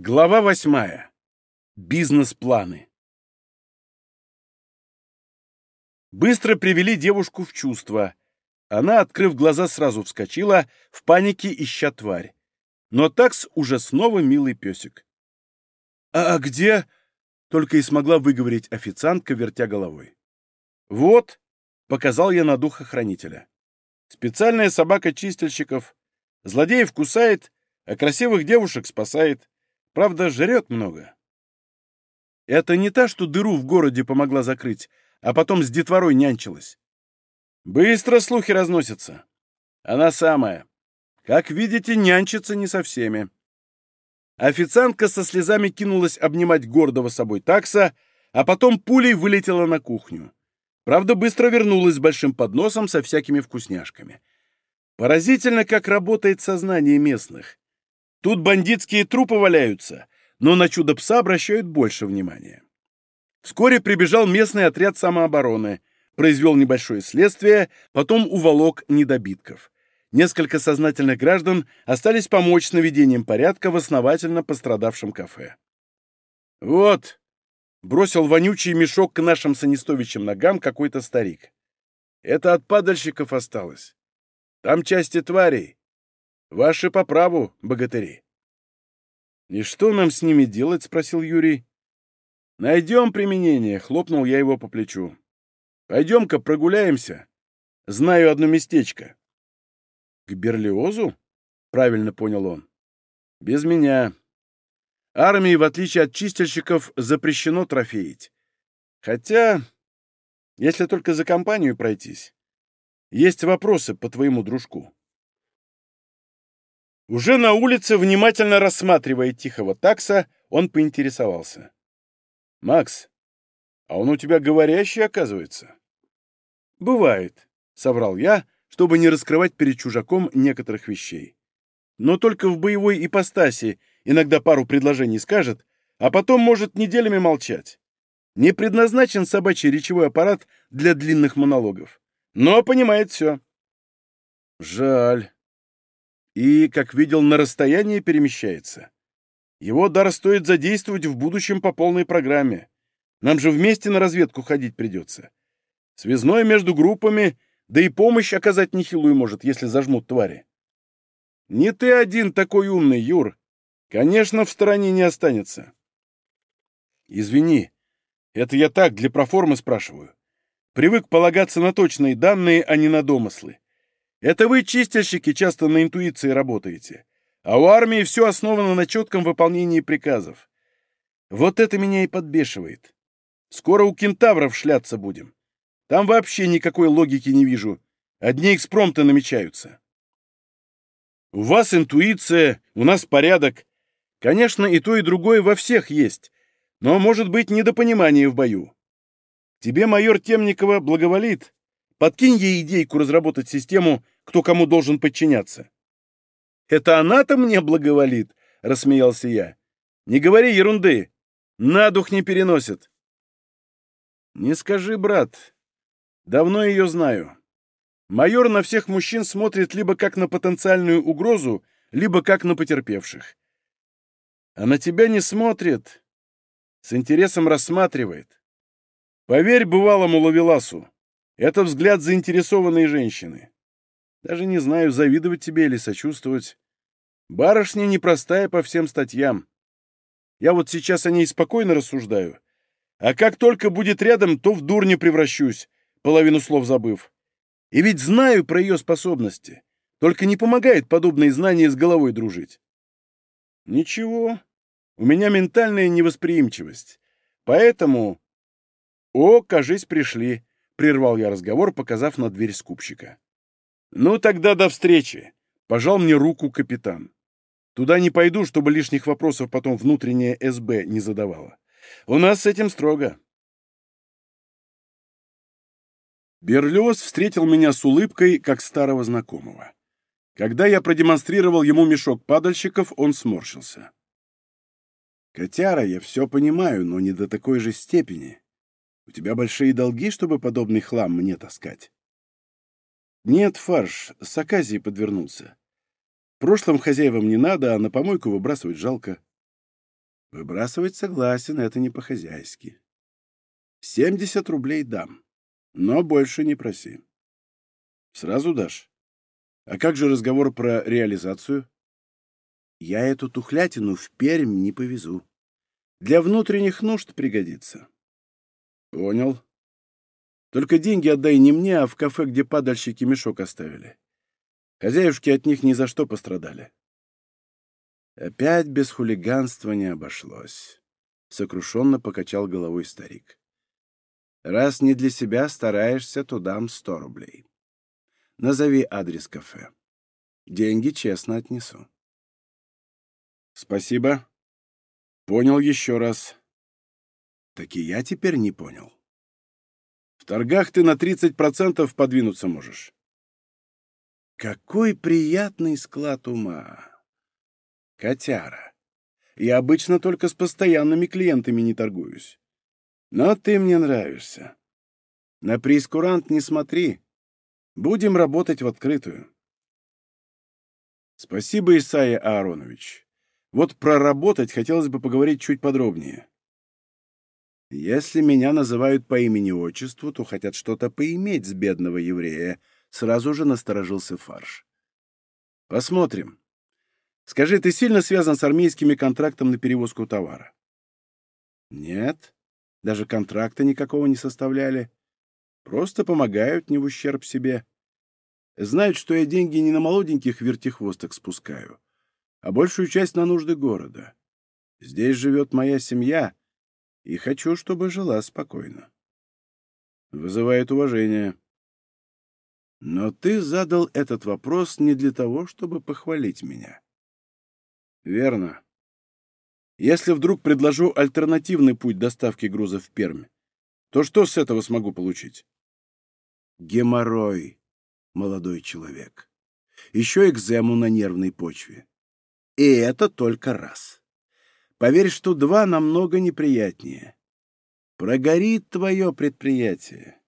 Глава восьмая. Бизнес-планы. Быстро привели девушку в чувство. Она, открыв глаза, сразу вскочила, в панике ища тварь. Но такс уже снова милый песик. «А, а где?» — только и смогла выговорить официантка, вертя головой. «Вот», — показал я на духохранителя. «Специальная собака чистильщиков. Злодеев кусает, а красивых девушек спасает. Правда, жрет много. Это не та, что дыру в городе помогла закрыть, а потом с детворой нянчилась. Быстро слухи разносятся. Она самая. Как видите, нянчится не со всеми. Официантка со слезами кинулась обнимать гордого собой такса, а потом пулей вылетела на кухню. Правда, быстро вернулась с большим подносом со всякими вкусняшками. Поразительно, как работает сознание местных. Тут бандитские трупы валяются, но на чудо-пса обращают больше внимания. Вскоре прибежал местный отряд самообороны, произвел небольшое следствие, потом уволок недобитков. Несколько сознательных граждан остались помочь с наведением порядка в основательно пострадавшем кафе. «Вот», — бросил вонючий мешок к нашим санистовичьим ногам какой-то старик. «Это от падальщиков осталось. Там части тварей. Ваши по праву, богатыри. «И что нам с ними делать?» — спросил Юрий. «Найдем применение», — хлопнул я его по плечу. «Пойдем-ка прогуляемся. Знаю одно местечко». «К Берлиозу?» — правильно понял он. «Без меня. Армии, в отличие от чистильщиков, запрещено трофеить. Хотя, если только за компанию пройтись, есть вопросы по твоему дружку». Уже на улице, внимательно рассматривая тихого такса, он поинтересовался. «Макс, а он у тебя говорящий, оказывается?» «Бывает», — соврал я, чтобы не раскрывать перед чужаком некоторых вещей. «Но только в боевой ипостаси иногда пару предложений скажет, а потом может неделями молчать. Не предназначен собачий речевой аппарат для длинных монологов. Но понимает все». «Жаль», и, как видел, на расстоянии перемещается. Его дар стоит задействовать в будущем по полной программе. Нам же вместе на разведку ходить придется. Связной между группами, да и помощь оказать нехилую может, если зажмут твари. Не ты один такой умный, Юр. Конечно, в стороне не останется. Извини, это я так, для проформы спрашиваю. Привык полагаться на точные данные, а не на домыслы. Это вы, чистильщики, часто на интуиции работаете. А у армии все основано на четком выполнении приказов. Вот это меня и подбешивает. Скоро у кентавров шляться будем. Там вообще никакой логики не вижу. Одни экспромты намечаются. У вас интуиция, у нас порядок. Конечно, и то, и другое во всех есть. Но может быть недопонимание в бою. Тебе майор Темникова благоволит, Подкинь ей идейку разработать систему, кто кому должен подчиняться. «Это она-то мне благоволит», — рассмеялся я. «Не говори ерунды. На дух не переносит». «Не скажи, брат. Давно ее знаю. Майор на всех мужчин смотрит либо как на потенциальную угрозу, либо как на потерпевших. А на тебя не смотрит. С интересом рассматривает. Поверь бывалому ловеласу. Это взгляд заинтересованной женщины. Даже не знаю, завидовать тебе или сочувствовать. Барышня непростая по всем статьям. Я вот сейчас о ней спокойно рассуждаю. А как только будет рядом, то в дурне превращусь, половину слов забыв. И ведь знаю про ее способности. Только не помогает подобные знания с головой дружить. Ничего, у меня ментальная невосприимчивость. Поэтому... О, кажись, пришли. Прервал я разговор, показав на дверь скупщика. «Ну, тогда до встречи!» — пожал мне руку капитан. «Туда не пойду, чтобы лишних вопросов потом внутренняя СБ не задавала. У нас с этим строго». Берлиоз встретил меня с улыбкой, как старого знакомого. Когда я продемонстрировал ему мешок падальщиков, он сморщился. «Котяра, я все понимаю, но не до такой же степени. У тебя большие долги, чтобы подобный хлам мне таскать? Нет, фарш, с оказией подвернулся. В прошлом хозяевам не надо, а на помойку выбрасывать жалко. Выбрасывать согласен, это не по-хозяйски. Семьдесят рублей дам, но больше не проси. Сразу дашь? А как же разговор про реализацию? Я эту тухлятину в Пермь не повезу. Для внутренних нужд пригодится. Понял. Только деньги отдай не мне, а в кафе, где падальщики мешок оставили. Хозяюшки от них ни за что пострадали. Опять без хулиганства не обошлось. Сокрушенно покачал головой старик. Раз не для себя стараешься, то дам сто рублей. Назови адрес кафе. Деньги честно отнесу. Спасибо. Понял еще раз. Так и я теперь не понял. В торгах ты на 30% подвинуться можешь. Какой приятный склад ума! Котяра. Я обычно только с постоянными клиентами не торгуюсь. Но ты мне нравишься. На прескурант не смотри. Будем работать в открытую. Спасибо, Исайя Ааронович. Вот про работать хотелось бы поговорить чуть подробнее. Если меня называют по имени-отчеству, то хотят что-то поиметь с бедного еврея, сразу же насторожился фарш. Посмотрим. Скажи, ты сильно связан с армейскими контрактом на перевозку товара? Нет. Даже контракта никакого не составляли. Просто помогают не в ущерб себе. Знают, что я деньги не на молоденьких вертихвосток спускаю, а большую часть на нужды города. Здесь живет моя семья, и хочу, чтобы жила спокойно. Вызывает уважение. Но ты задал этот вопрос не для того, чтобы похвалить меня. Верно. Если вдруг предложу альтернативный путь доставки груза в Пермь, то что с этого смогу получить? Геморрой, молодой человек. Еще экзему на нервной почве. И это только раз. Поверь, что два намного неприятнее. Прогорит твое предприятие.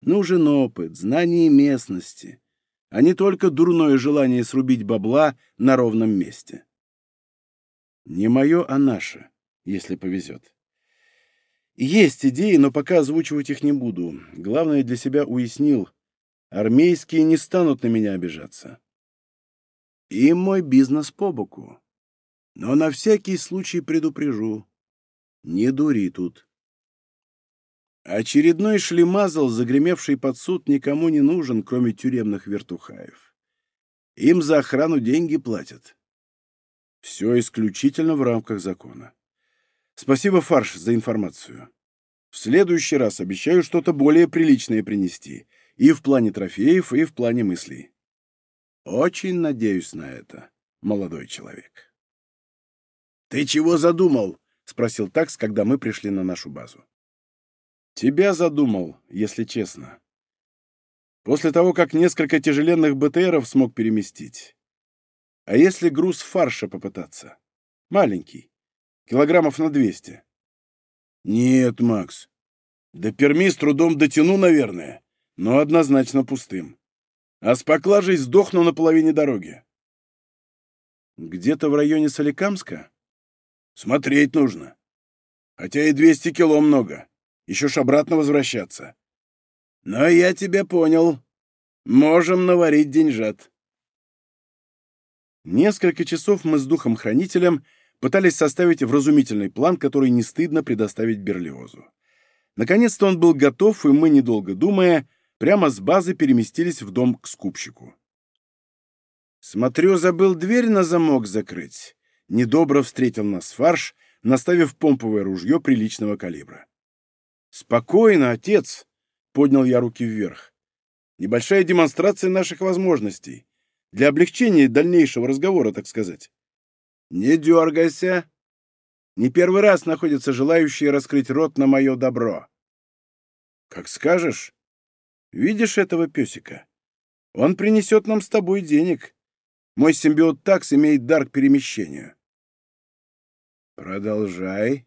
Нужен опыт, знание местности, а не только дурное желание срубить бабла на ровном месте. Не мое, а наше, если повезет. Есть идеи, но пока озвучивать их не буду. Главное, для себя уяснил. Армейские не станут на меня обижаться. И мой бизнес по боку. Но на всякий случай предупрежу. Не дури тут. Очередной шлемазл, загремевший под суд, никому не нужен, кроме тюремных вертухаев. Им за охрану деньги платят. Все исключительно в рамках закона. Спасибо, Фарш, за информацию. В следующий раз обещаю что-то более приличное принести. И в плане трофеев, и в плане мыслей. Очень надеюсь на это, молодой человек. «Ты чего задумал?» — спросил Такс, когда мы пришли на нашу базу. «Тебя задумал, если честно. После того, как несколько тяжеленных БТРов смог переместить, а если груз фарша попытаться? Маленький. Килограммов на двести. Нет, Макс. До Перми с трудом дотяну, наверное, но однозначно пустым. А с поклажей сдохну на половине дороги. Где-то в районе Соликамска? Смотреть нужно. Хотя и 200 кило много. Еще ж обратно возвращаться. Но я тебя понял. Можем наварить деньжат. Несколько часов мы с духом-хранителем пытались составить вразумительный план, который не стыдно предоставить Берлиозу. Наконец-то он был готов, и мы, недолго думая, прямо с базы переместились в дом к скупщику. «Смотрю, забыл дверь на замок закрыть». Недобро встретил нас фарш, наставив помповое ружье приличного калибра. «Спокойно, отец!» — поднял я руки вверх. «Небольшая демонстрация наших возможностей. Для облегчения дальнейшего разговора, так сказать. Не дергайся. Не первый раз находятся желающие раскрыть рот на мое добро. Как скажешь. Видишь этого песика? Он принесет нам с тобой денег. Мой симбиот такс имеет дар к перемещению. Продолжай,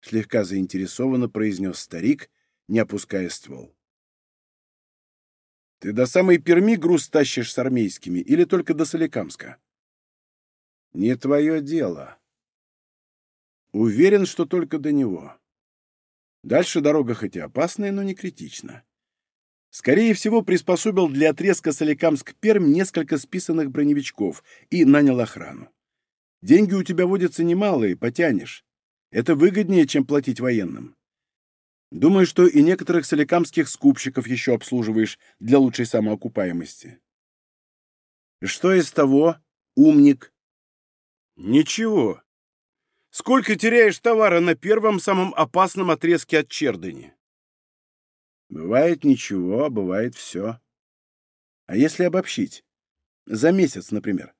слегка заинтересованно произнес старик, не опуская ствол. Ты до самой Перми груз тащишь с армейскими или только до Соликамска? Не твое дело. Уверен, что только до него. Дальше дорога хоть и опасная, но не критична. Скорее всего, приспособил для отрезка Соликамск-Пермь несколько списанных броневичков и нанял охрану. Деньги у тебя водятся немалые, потянешь. Это выгоднее, чем платить военным. Думаю, что и некоторых соликамских скупщиков еще обслуживаешь для лучшей самоокупаемости. Что из того, умник? Ничего. Сколько теряешь товара на первом самом опасном отрезке от Чердыни? Бывает ничего, бывает все. А если обобщить? За месяц, например.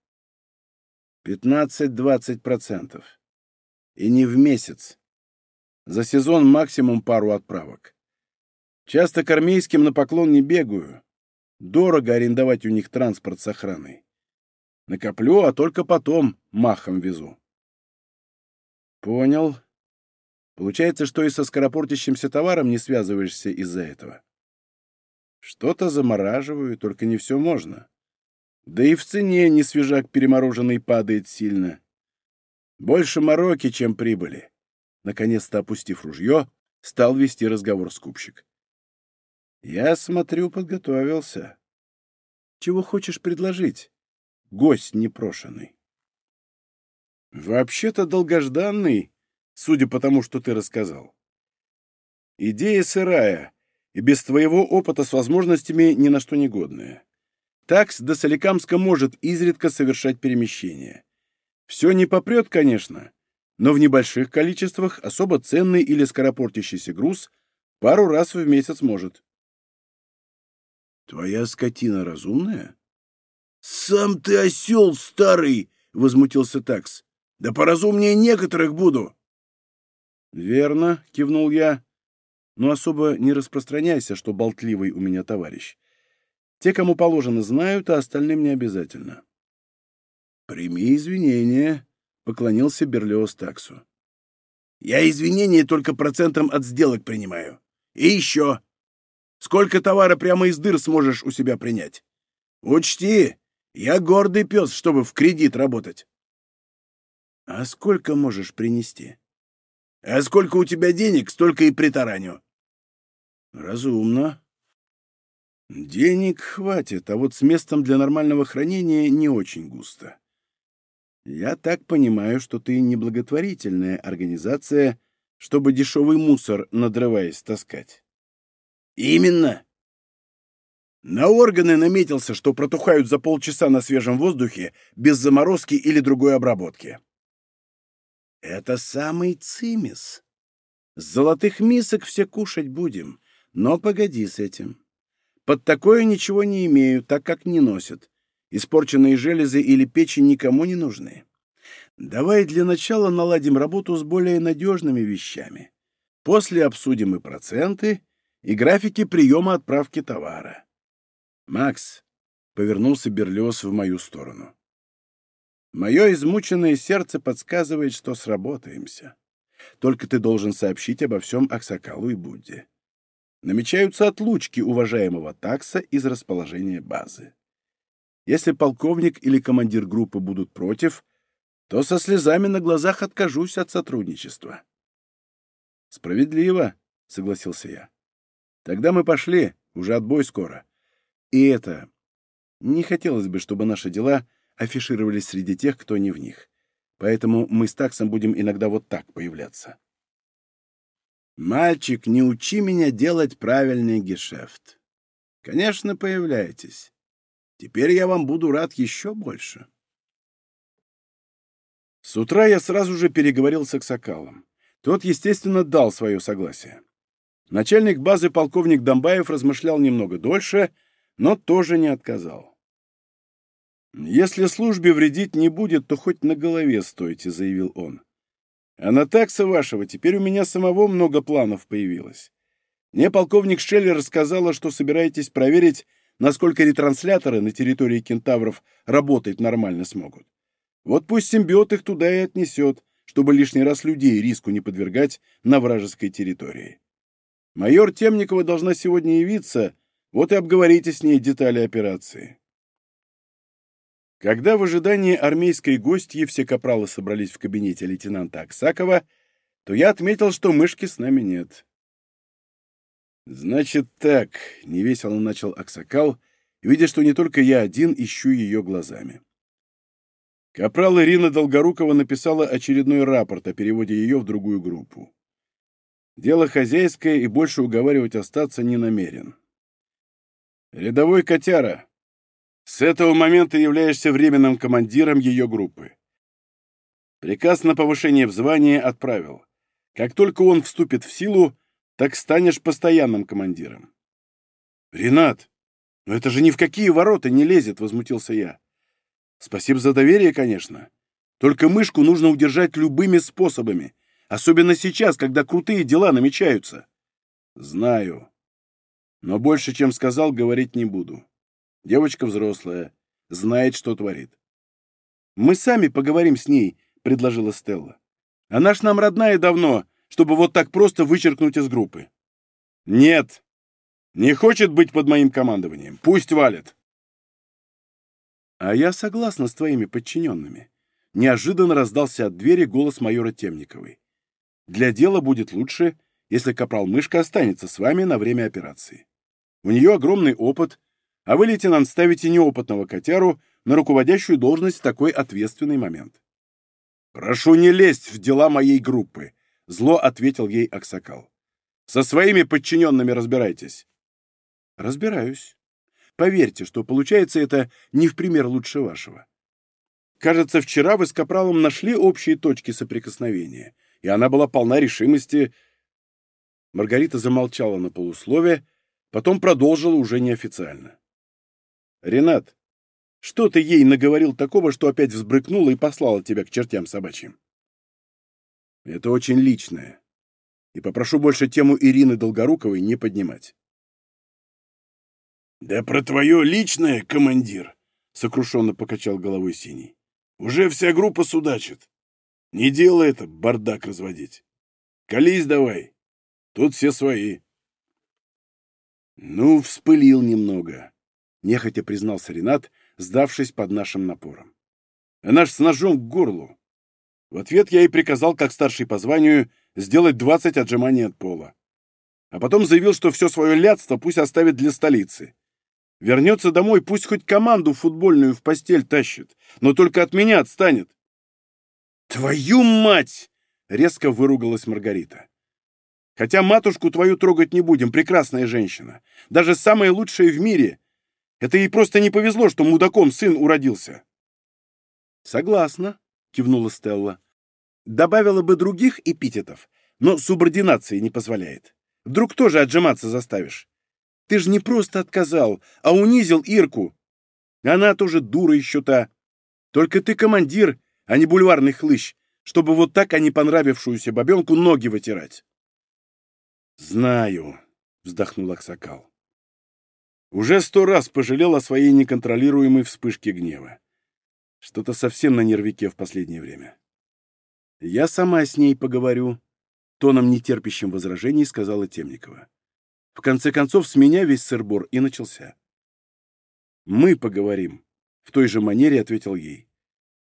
15-20 процентов. И не в месяц. За сезон максимум пару отправок. Часто к армейским на поклон не бегаю. Дорого арендовать у них транспорт с охраной. Накоплю, а только потом махом везу. Понял. Получается, что и со скоропортящимся товаром не связываешься из-за этого. Что-то замораживаю, только не все можно. Да и в цене не свежак перемороженный падает сильно. Больше мороки, чем прибыли. Наконец-то опустив ружье, стал вести разговор скупщик. Я смотрю, подготовился. Чего хочешь предложить? Гость непрошенный. Вообще-то долгожданный, судя по тому, что ты рассказал. Идея сырая и без твоего опыта с возможностями ни на что не годная. Такс до Соликамска может изредка совершать перемещения. Все не попрет, конечно, но в небольших количествах особо ценный или скоропортящийся груз пару раз в месяц может. «Твоя скотина разумная?» «Сам ты осел старый!» — возмутился Такс. «Да поразумнее некоторых буду!» «Верно», — кивнул я. «Но особо не распространяйся, что болтливый у меня товарищ. Те, кому положено, знают, а остальным не обязательно». «Прими извинения», — поклонился Берлиоз Таксу. «Я извинения только процентом от сделок принимаю. И еще. Сколько товара прямо из дыр сможешь у себя принять? Учти, я гордый пес, чтобы в кредит работать». «А сколько можешь принести?» «А сколько у тебя денег, столько и притараню». «Разумно», Денег хватит, а вот с местом для нормального хранения не очень густо. Я так понимаю, что ты неблаготворительная организация, чтобы дешевый мусор, надрываясь, таскать. Именно. На органы наметился, что протухают за полчаса на свежем воздухе, без заморозки или другой обработки. Это самый цимис. С золотых мисок все кушать будем, но погоди с этим. Под такое ничего не имею, так как не носят. Испорченные железы или печень никому не нужны. Давай для начала наладим работу с более надежными вещами. После обсудим и проценты, и графики приема отправки товара. Макс, — повернулся Берлиоз в мою сторону. Мое измученное сердце подсказывает, что сработаемся. Только ты должен сообщить обо всем Аксакалу и Будде. Намечаются отлучки уважаемого такса из расположения базы. Если полковник или командир группы будут против, то со слезами на глазах откажусь от сотрудничества. Справедливо, согласился я. Тогда мы пошли, уже отбой скоро. И это... Не хотелось бы, чтобы наши дела афишировались среди тех, кто не в них. Поэтому мы с таксом будем иногда вот так появляться. «Мальчик, не учи меня делать правильный гешефт. Конечно, появляйтесь. Теперь я вам буду рад еще больше. С утра я сразу же переговорил с Аксакалом. Тот, естественно, дал свое согласие. Начальник базы полковник Домбаев размышлял немного дольше, но тоже не отказал. «Если службе вредить не будет, то хоть на голове стойте», — заявил он. «А на такса вашего теперь у меня самого много планов появилось. Мне полковник Шеллер рассказала, что собираетесь проверить насколько ретрансляторы на территории кентавров работать нормально смогут. Вот пусть симбиот их туда и отнесет, чтобы лишний раз людей риску не подвергать на вражеской территории. Майор Темникова должна сегодня явиться, вот и обговорите с ней детали операции. Когда в ожидании армейской гостьи все капралы собрались в кабинете лейтенанта Аксакова, то я отметил, что мышки с нами нет. «Значит так», — невесело начал Аксакал, видя, что не только я один ищу ее глазами. Капрал Ирина Долгорукова написала очередной рапорт о переводе ее в другую группу. Дело хозяйское и больше уговаривать остаться не намерен. Рядовой котяра, с этого момента являешься временным командиром ее группы. Приказ на повышение в звании отправил. Как только он вступит в силу, так станешь постоянным командиром. «Ренат, но это же ни в какие ворота не лезет!» — возмутился я. «Спасибо за доверие, конечно. Только мышку нужно удержать любыми способами, особенно сейчас, когда крутые дела намечаются». «Знаю. Но больше, чем сказал, говорить не буду. Девочка взрослая, знает, что творит». «Мы сами поговорим с ней», — предложила Стелла. «Она ж нам родная давно, чтобы вот так просто вычеркнуть из группы. Нет, не хочет быть под моим командованием. Пусть валит. А я согласна с твоими подчиненными. Неожиданно раздался от двери голос майора Темниковой. Для дела будет лучше, если капрал Мышка останется с вами на время операции. У нее огромный опыт, а вы, лейтенант, ставите неопытного котяру на руководящую должность в такой ответственный момент. Прошу не лезть в дела моей группы, Зло ответил ей Аксакал. «Со своими подчиненными разбирайтесь». «Разбираюсь. Поверьте, что получается это не в пример лучше вашего. Кажется, вчера вы с Капралом нашли общие точки соприкосновения, и она была полна решимости...» Маргарита замолчала на полуслове, потом продолжила уже неофициально. «Ренат, что ты ей наговорил такого, что опять взбрыкнула и послала тебя к чертям собачьим?» Это очень личное. И попрошу больше тему Ирины Долгоруковой не поднимать. «Да про твое личное, командир!» — сокрушенно покачал головой Синий. «Уже вся группа судачит. Не делай это, бардак разводить. Колись давай. Тут все свои». «Ну, вспылил немного», — нехотя признался Ренат, сдавшись под нашим напором. «Она ж с ножом к горлу. В ответ я ей приказал, как старший по званию, сделать 20 отжиманий от пола. А потом заявил, что все свое лядство пусть оставит для столицы. Вернется домой, пусть хоть команду футбольную в постель тащит, но только от меня отстанет. «Твою мать!» — резко выругалась Маргарита. «Хотя матушку твою трогать не будем, прекрасная женщина. Даже самая лучшая в мире. Это ей просто не повезло, что мудаком сын уродился». «Согласна», — кивнула Стелла. «Добавила бы других эпитетов, но субординации не позволяет. Вдруг тоже отжиматься заставишь? Ты же не просто отказал, а унизил Ирку. Она тоже дура еще та. Только ты командир, а не бульварный хлыщ, чтобы вот так, а не понравившуюся бабенку, ноги вытирать». «Знаю», — вздохнул Аксакал. Уже сто раз пожалел о своей неконтролируемой вспышке гнева. Что-то совсем на нервике в последнее время. Я сама с ней поговорю, тоном нетерпящим возражений сказала Темникова. В конце концов, с меня весь сырбор и начался. «Мы поговорим», — в той же манере ответил ей.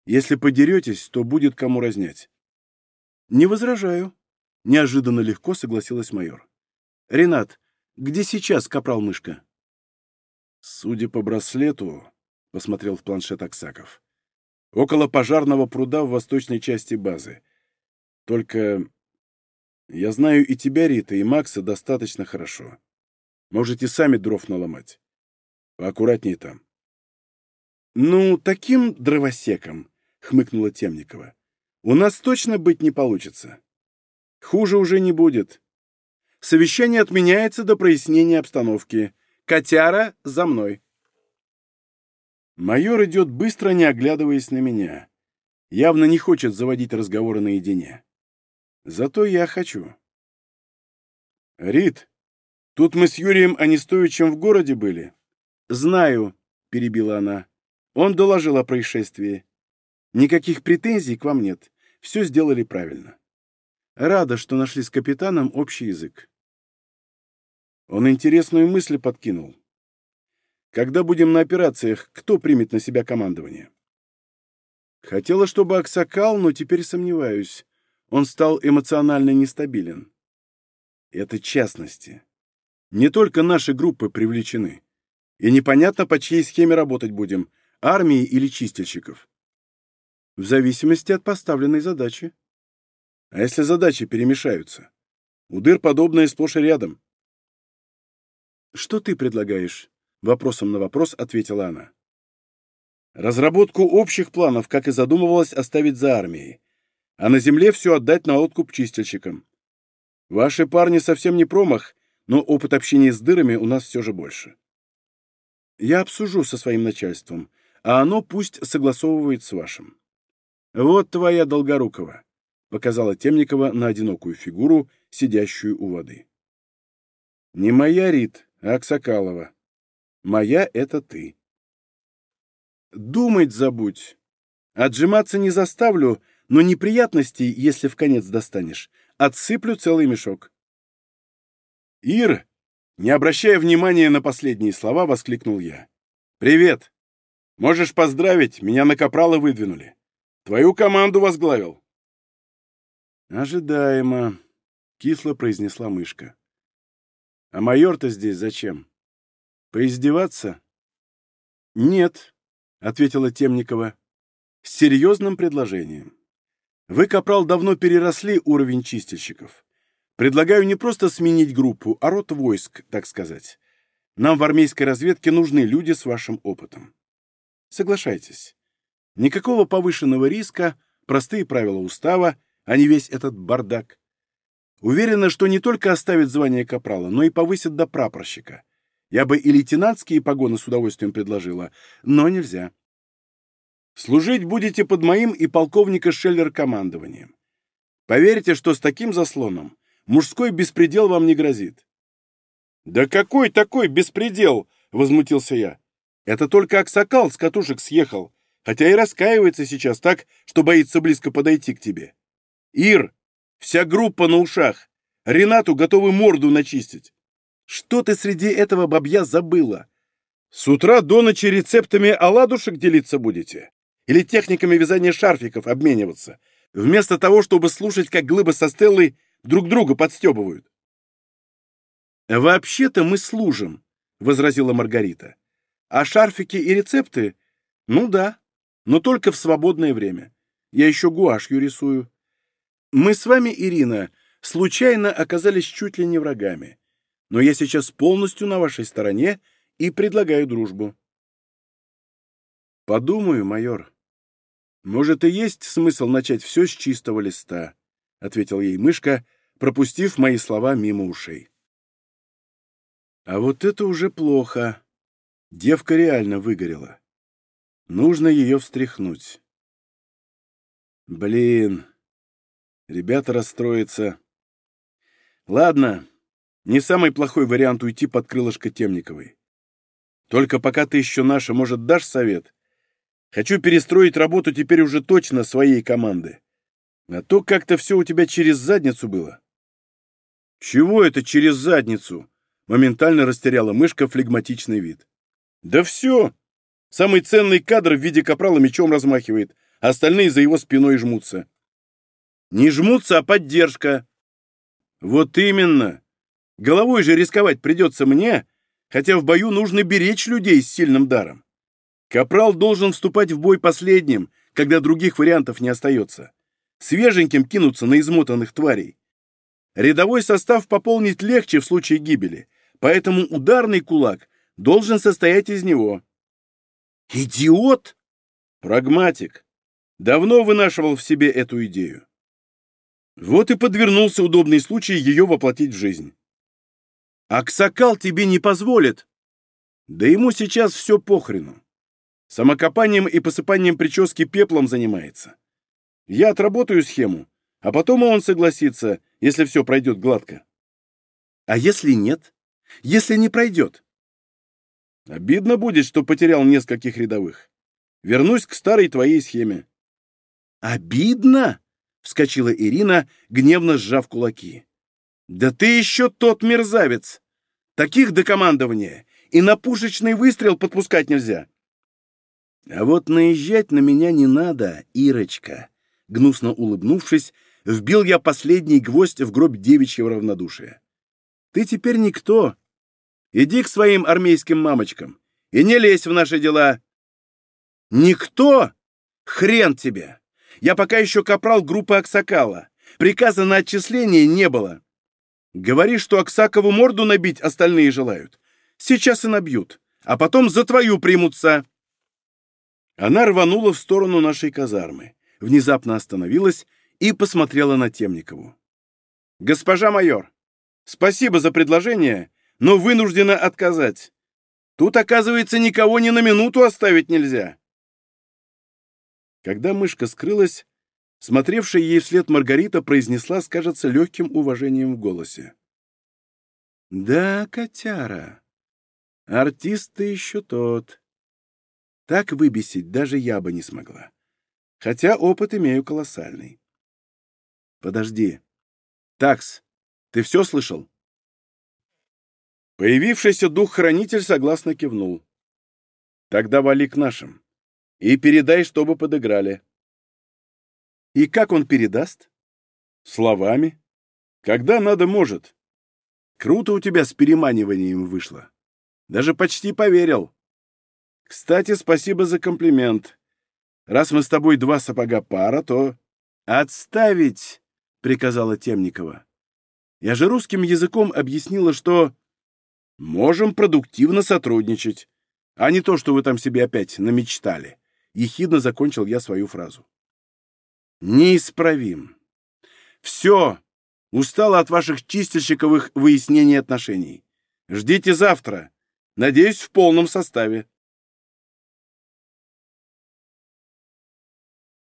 «Если подеретесь, то будет кому разнять». «Не возражаю», — неожиданно легко согласилась майор. «Ренат, где сейчас капрал Мышка?» «Судя по браслету», — посмотрел в планшет Аксаков, около пожарного пруда в восточной части базы. Только я знаю и тебя, Рита, и Макса достаточно хорошо. Можете сами дров наломать. Поаккуратнее там. «Ну, таким дровосеком», — хмыкнула Темникова, — «у нас точно быть не получится. Хуже уже не будет. Совещание отменяется до прояснения обстановки. Котяра за мной». Майор идет быстро, не оглядываясь на меня. Явно не хочет заводить разговоры наедине. Зато я хочу. «Рит, тут мы с Юрием Анистовичем в городе были?» «Знаю», — перебила она. Он доложил о происшествии. «Никаких претензий к вам нет. Все сделали правильно. Рада, что нашли с капитаном общий язык». Он интересную мысль подкинул. Когда будем на операциях, кто примет на себя командование? Хотела, чтобы Аксакал, но теперь сомневаюсь. он стал эмоционально нестабилен. Это частности. Не только наши группы привлечены. И непонятно, по чьей схеме работать будем – армии или чистильщиков. В зависимости от поставленной задачи. А если задачи перемешаются? У дыр подобное сплошь и рядом. «Что ты предлагаешь?» — вопросом на вопрос ответила она. «Разработку общих планов, как и задумывалось, оставить за армией, а на земле все отдать на откуп чистильщикам. Ваши парни совсем не промах, но опыт общения с дырами у нас все же больше. Я обсужу со своим начальством, а оно пусть согласовывает с вашим. Вот твоя Долгорукова показала Темникова на одинокую фигуру, сидящую у воды. «Не моя, Рит, Аксакалова. Моя — это ты». «Думать забудь. Отжиматься не заставлю, но неприятностей, если в конец достанешь, отсыплю целый мешок». «Ир!» Не обращая внимания на последние слова, воскликнул я. «Привет! Можешь поздравить, меня на капрала выдвинули. Твою команду возглавил. «Ожидаемо», — кисло произнесла мышка. «А майор-то здесь зачем? Поиздеваться?» «Нет», — ответила Темникова, — «с серьезным предложением. Вы, Капрал, давно переросли уровень чистильщиков. Предлагаю не просто сменить группу, а род войск, так сказать. Нам в армейской разведке нужны люди с вашим опытом. Соглашайтесь. Никакого повышенного риска, простые правила устава — а не весь этот бардак. Уверена, что не только оставит звание капрала, но и повысит до прапорщика. Я бы и лейтенантские погоны с удовольствием предложила, но нельзя. Служить будете под моим и полковника Шеллер командованием. Поверьте, что с таким заслоном мужской беспредел вам не грозит. «Да какой такой беспредел?» — возмутился я. «Это только Аксакал с катушек съехал, хотя и раскаивается сейчас так, что боится близко подойти к тебе. Ир, вся группа на ушах. Ренату готовы морду начистить. Что ты среди этого бабья забыла? С утра до ночи рецептами оладушек делиться будете? Или техниками вязания шарфиков обмениваться? Вместо того, чтобы слушать, как глыбы со Стеллой друг друга подстебывают. «Вообще-то мы служим», — возразила Маргарита. «А шарфики и рецепты? Ну да, но только в свободное время. Я еще гуашью рисую. Мы с вами, Ирина, случайно оказались чуть ли не врагами. Но я сейчас полностью на вашей стороне и предлагаю дружбу. Подумаю, майор. Может, и есть смысл начать все с чистого листа, — ответил ей мышка, пропустив мои слова мимо ушей. А вот это уже плохо. Девка реально выгорела. Нужно ее встряхнуть. Блин, Ребята расстроятся. Ладно, не самый плохой вариант уйти под крылышко Темниковой. Только пока ты еще наша, может, дашь совет? Хочу перестроить работу теперь уже точно своей команды. А то как-то все у тебя через задницу было. Чего это через задницу? Моментально растеряла мышка флегматичный вид. Да все. Самый ценный кадр в виде капрала мечом размахивает, а остальные за его спиной жмутся. Не жмутся, а поддержка. Вот именно. Головой же рисковать придется мне, хотя в бою нужно беречь людей с сильным даром. Капрал должен вступать в бой последним, когда других вариантов не остается. Свеженьким кинуться на измотанных тварей. Рядовой состав пополнить легче в случае гибели, поэтому ударный кулак должен состоять из него. Идиот! Прагматик. Давно вынашивал в себе эту идею. Вот и подвернулся удобный случай ее воплотить в жизнь. «Аксакал тебе не позволит!» Да ему сейчас все похрену. Самокопанием и посыпанием прически пеплом занимается. Я отработаю схему, а потом он согласится, если все пройдет гладко. А если нет? Если не пройдет? Обидно будет, что потерял нескольких рядовых. Вернусь к старой твоей схеме. Обидно? — вскочила Ирина, гневно сжав кулаки. «Да ты еще тот мерзавец! Таких до командования и на пушечный выстрел подпускать нельзя!» «А вот наезжать на меня не надо, Ирочка!» Гнусно улыбнувшись, вбил я последний гвоздь в гроб девичьего равнодушия. Ты теперь никто. Иди к своим армейским мамочкам и не лезь в наши дела. Никто? Хрен тебе! Я пока еще капрал группы Аксакала. Приказа на отчисление не было. Говори, что Аксакову морду набить остальные желают. Сейчас и набьют, а потом за твою примутся. Она рванула в сторону нашей казармы, внезапно остановилась и посмотрела на Темникову. «Госпожа майор, спасибо за предложение, но вынуждена отказать. Тут, оказывается, никого ни на минуту оставить нельзя». Когда мышка скрылась, смотревшая ей вслед Маргарита произнесла, скажется, легким уважением в голосе. «Да, котяра, артист ты еще тот. Так выбесить даже я бы не смогла. Хотя опыт имею колоссальный. Подожди. Такс, ты все слышал?» Появившийся дух-хранитель согласно кивнул. «Тогда вали к нашим. И передай, чтобы подыграли». «И как он передаст?» «Словами. Когда надо, может. Круто у тебя с переманиванием вышло. Даже почти поверил. Кстати, спасибо за комплимент. Раз мы с тобой два сапога пара, то...» «Отставить!» — приказала Темникова. «Я же русским языком объяснила, что...» «Можем продуктивно сотрудничать, а не то, что вы там себе опять намечтали». Ехидно закончил я свою фразу. «Неисправим. Все. Устала от ваших чистильщиковых выяснений отношений. Ждите завтра. Надеюсь, в полном составе».